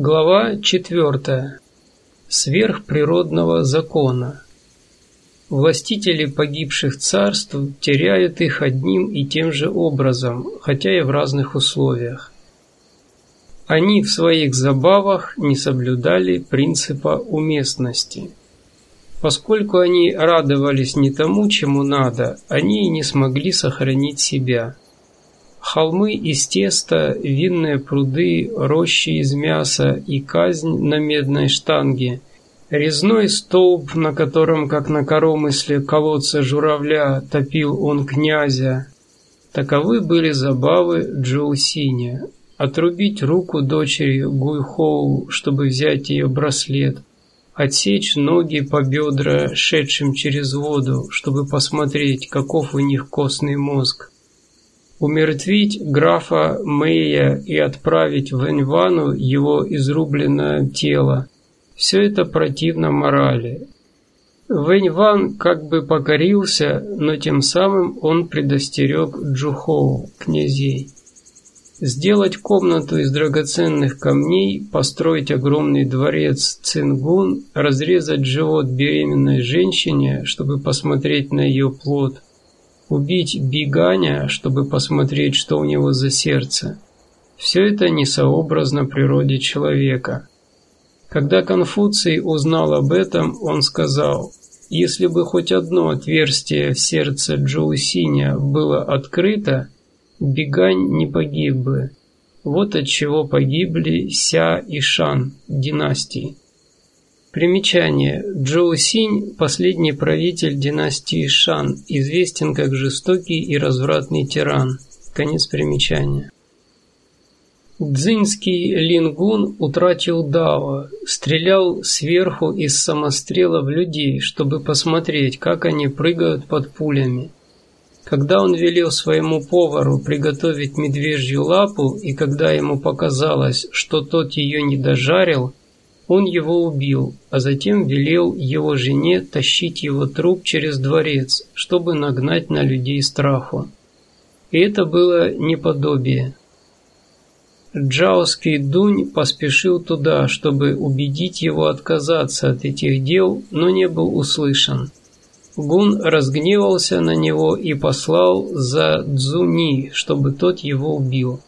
Глава 4. Сверхприродного закона. Властители погибших царств теряют их одним и тем же образом, хотя и в разных условиях. Они в своих забавах не соблюдали принципа уместности. Поскольку они радовались не тому, чему надо, они и не смогли сохранить себя – Холмы из теста, винные пруды, рощи из мяса и казнь на медной штанге. Резной столб, на котором, как на коромысле колодца журавля, топил он князя. Таковы были забавы Джоусиня. Отрубить руку дочери Гуйхоу, чтобы взять ее браслет. Отсечь ноги по бедра, шедшим через воду, чтобы посмотреть, каков у них костный мозг умертвить графа Мэя и отправить в Эньвану его изрубленное тело. Все это противно морали. Вэньван как бы покорился, но тем самым он предостерег Джухоу, князей. Сделать комнату из драгоценных камней, построить огромный дворец Цингун, разрезать живот беременной женщине, чтобы посмотреть на ее плод – убить Биганя, чтобы посмотреть, что у него за сердце. Все это несообразно природе человека. Когда Конфуций узнал об этом, он сказал, если бы хоть одно отверстие в сердце Джоусиня было открыто, Бигань не погиб бы. Вот от чего погибли Ся и Шан династии. Примечание. Джоу Синь – последний правитель династии Шан, известен как жестокий и развратный тиран. Конец примечания. Цзиньский Лингун утратил дао, стрелял сверху из самострела в людей, чтобы посмотреть, как они прыгают под пулями. Когда он велел своему повару приготовить медвежью лапу, и когда ему показалось, что тот ее не дожарил, он его убил, а затем велел его жене тащить его труп через дворец, чтобы нагнать на людей страху. И это было неподобие. Джаоский Дунь поспешил туда, чтобы убедить его отказаться от этих дел, но не был услышан. Гун разгневался на него и послал за Цзуни, чтобы тот его убил.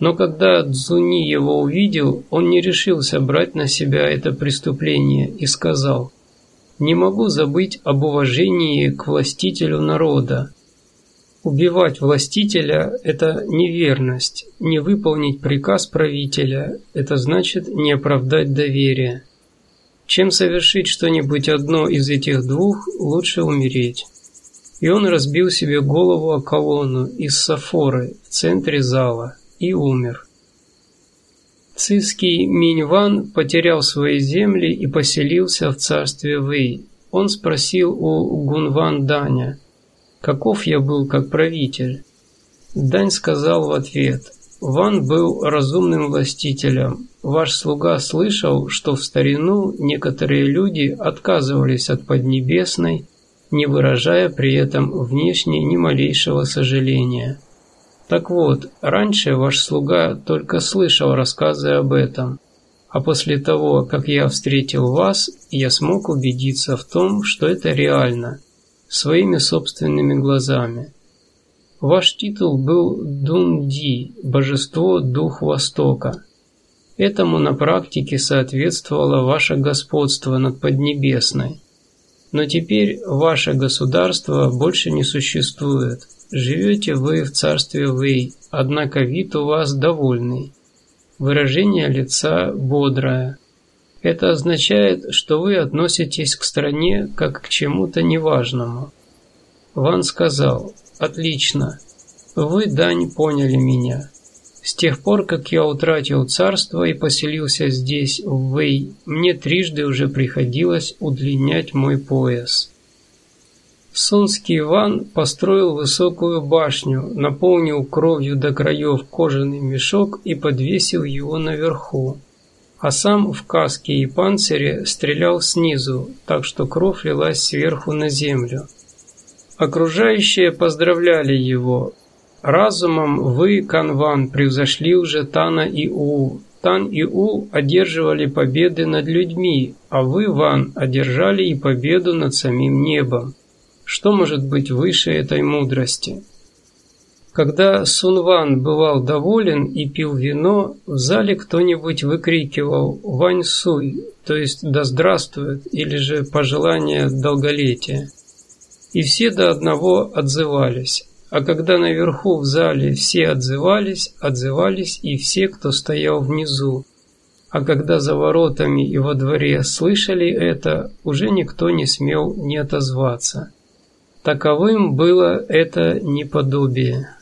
Но когда Цзуни его увидел, он не решился брать на себя это преступление и сказал, «Не могу забыть об уважении к властителю народа. Убивать властителя – это неверность, не выполнить приказ правителя – это значит не оправдать доверие. Чем совершить что-нибудь одно из этих двух, лучше умереть». И он разбил себе голову о колонну из сафоры в центре зала – и умер. Цисский Миньван потерял свои земли и поселился в царстве Вэй. Он спросил у Гунван Даня, каков я был как правитель. Дань сказал в ответ, Ван был разумным властителем. Ваш слуга слышал, что в старину некоторые люди отказывались от Поднебесной, не выражая при этом внешне ни малейшего сожаления. Так вот, раньше ваш слуга только слышал рассказы об этом, а после того, как я встретил вас, я смог убедиться в том, что это реально, своими собственными глазами. Ваш титул был Дунди, божество Дух Востока. Этому на практике соответствовало ваше господство над Поднебесной. Но теперь ваше государство больше не существует – Живете вы в царстве Вэй, однако вид у вас довольный. Выражение лица бодрое. Это означает, что вы относитесь к стране как к чему-то неважному. Ван сказал, «Отлично. Вы, Дань, поняли меня. С тех пор, как я утратил царство и поселился здесь, в Вэй, мне трижды уже приходилось удлинять мой пояс». Сунский Иван построил высокую башню, наполнил кровью до краев кожаный мешок и подвесил его наверху. А сам в каске и панцире стрелял снизу, так что кровь лилась сверху на землю. Окружающие поздравляли его. Разумом вы, Канван, превзошли уже Тана и У, Тан и У одерживали победы над людьми, а вы, Ван, одержали и победу над самим небом. Что может быть выше этой мудрости? Когда Сунван бывал доволен и пил вино, в зале кто-нибудь выкрикивал «Вань Суй», то есть «Да здравствует» или же «Пожелание долголетия». И все до одного отзывались. А когда наверху в зале все отзывались, отзывались и все, кто стоял внизу. А когда за воротами и во дворе слышали это, уже никто не смел не отозваться. Таковым было это неподобие.